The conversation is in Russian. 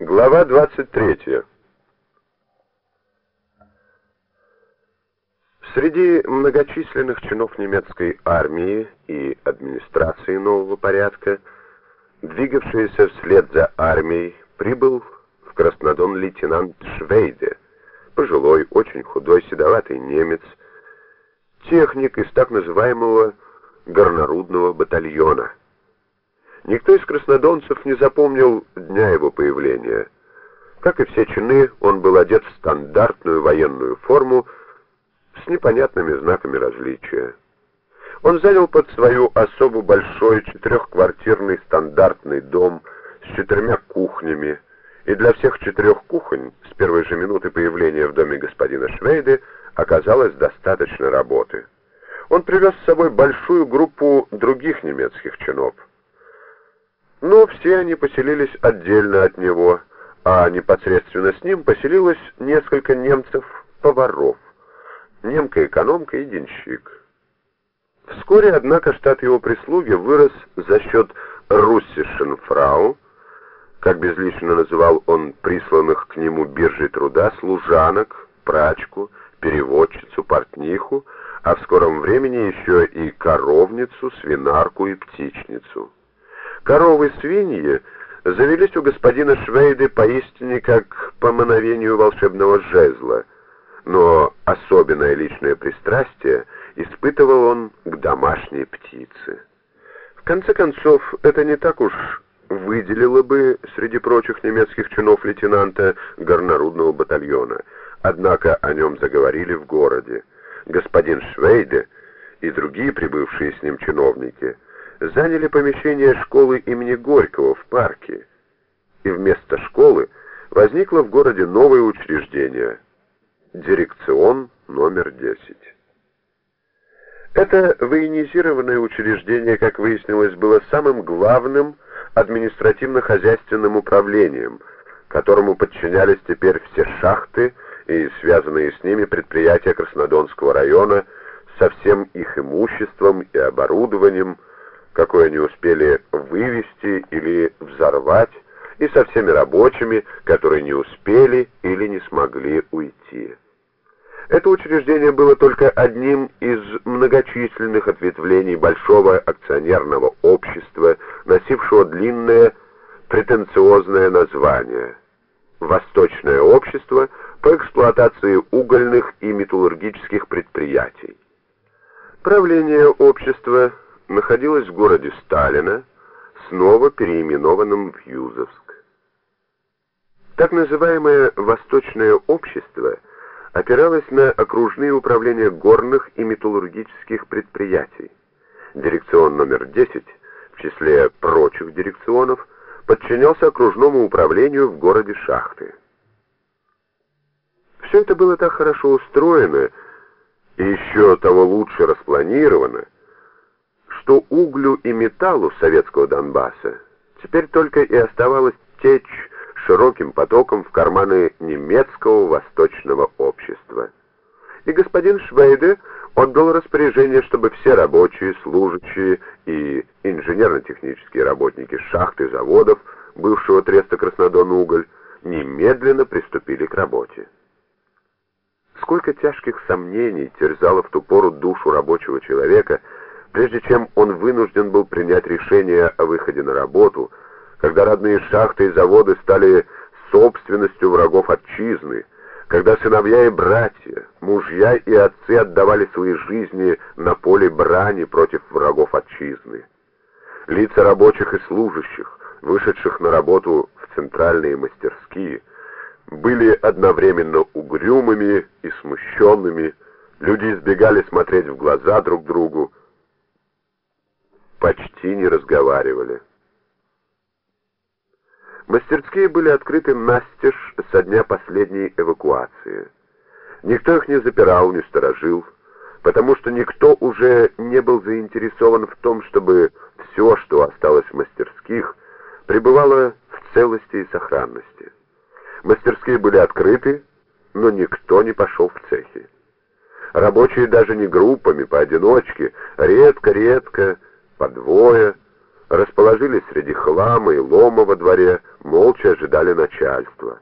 Глава 23. Среди многочисленных чинов немецкой армии и администрации нового порядка, двигавшиеся вслед за армией, прибыл в Краснодон лейтенант Швейде, пожилой, очень худой, седоватый немец, техник из так называемого горнорудного батальона. Никто из краснодонцев не запомнил дня его появления. Как и все чины, он был одет в стандартную военную форму с непонятными знаками различия. Он занял под свою особу большой четырехквартирный стандартный дом с четырьмя кухнями, и для всех четырех кухонь с первой же минуты появления в доме господина Швейде оказалось достаточно работы. Он привез с собой большую группу других немецких чинов. Но все они поселились отдельно от него, а непосредственно с ним поселилось несколько немцев-поваров, немка-экономка и денщик. Вскоре, однако, штат его прислуги вырос за счет «руссишенфрау», как безлично называл он присланных к нему биржей труда, служанок, прачку, переводчицу, портниху, а в скором времени еще и коровницу, свинарку и птичницу. Коровы свиньи завелись у господина Швейды поистине как по мановению волшебного жезла, но особенное личное пристрастие испытывал он к домашней птице. В конце концов, это не так уж выделило бы среди прочих немецких чинов лейтенанта горнорудного батальона, однако о нем заговорили в городе. Господин Швейде и другие прибывшие с ним чиновники – заняли помещение школы имени Горького в парке, и вместо школы возникло в городе новое учреждение – дирекцион номер 10. Это военизированное учреждение, как выяснилось, было самым главным административно-хозяйственным управлением, которому подчинялись теперь все шахты и связанные с ними предприятия Краснодонского района со всем их имуществом и оборудованием, какой они успели вывести или взорвать, и со всеми рабочими, которые не успели или не смогли уйти. Это учреждение было только одним из многочисленных ответвлений большого акционерного общества, носившего длинное претенциозное название «Восточное общество по эксплуатации угольных и металлургических предприятий». Правление общества находилась в городе Сталина, снова переименованном в Юзовск. Так называемое «Восточное общество» опиралось на окружные управления горных и металлургических предприятий. Дирекцион номер 10, в числе прочих дирекционов, подчинялся окружному управлению в городе Шахты. Все это было так хорошо устроено и еще того лучше распланировано, что углю и металлу советского Донбасса теперь только и оставалось течь широким потоком в карманы немецкого восточного общества. И господин Швейде отдал распоряжение, чтобы все рабочие, служащие и инженерно-технические работники шахт и заводов бывшего треста Краснодон-Уголь немедленно приступили к работе. Сколько тяжких сомнений терзало в ту пору душу рабочего человека, Прежде чем он вынужден был принять решение о выходе на работу, когда родные шахты и заводы стали собственностью врагов отчизны, когда сыновья и братья, мужья и отцы отдавали свои жизни на поле брани против врагов отчизны. Лица рабочих и служащих, вышедших на работу в центральные мастерские, были одновременно угрюмыми и смущенными, люди избегали смотреть в глаза друг другу, почти не разговаривали. Мастерские были открыты настежь со дня последней эвакуации. Никто их не запирал, не сторожил, потому что никто уже не был заинтересован в том, чтобы все, что осталось в мастерских, пребывало в целости и сохранности. Мастерские были открыты, но никто не пошел в цехи. Рабочие даже не группами, поодиночке, редко-редко по двое, расположились среди хлама и лома во дворе, молча ожидали начальства.